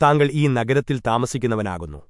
താങ്കൾ ഈ നഗരത്തിൽ താമസിക്കുന്നവനാകുന്നു